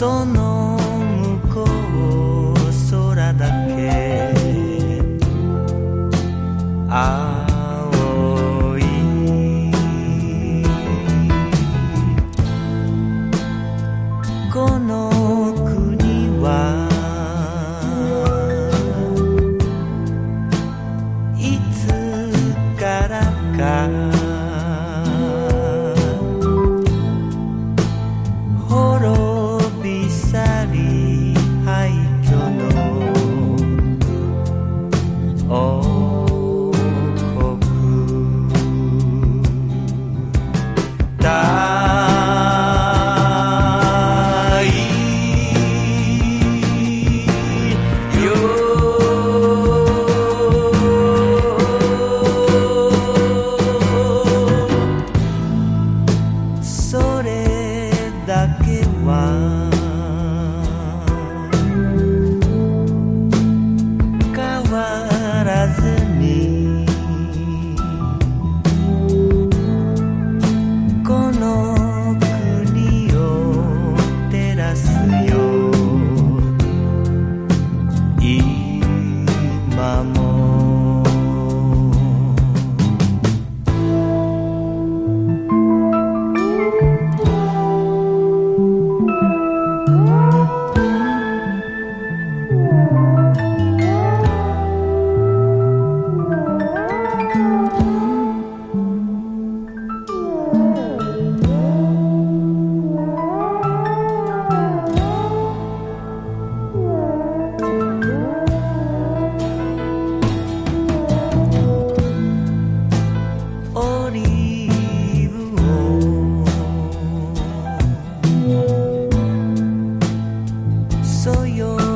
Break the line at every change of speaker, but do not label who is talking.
その向こう空だけ」tá. soy.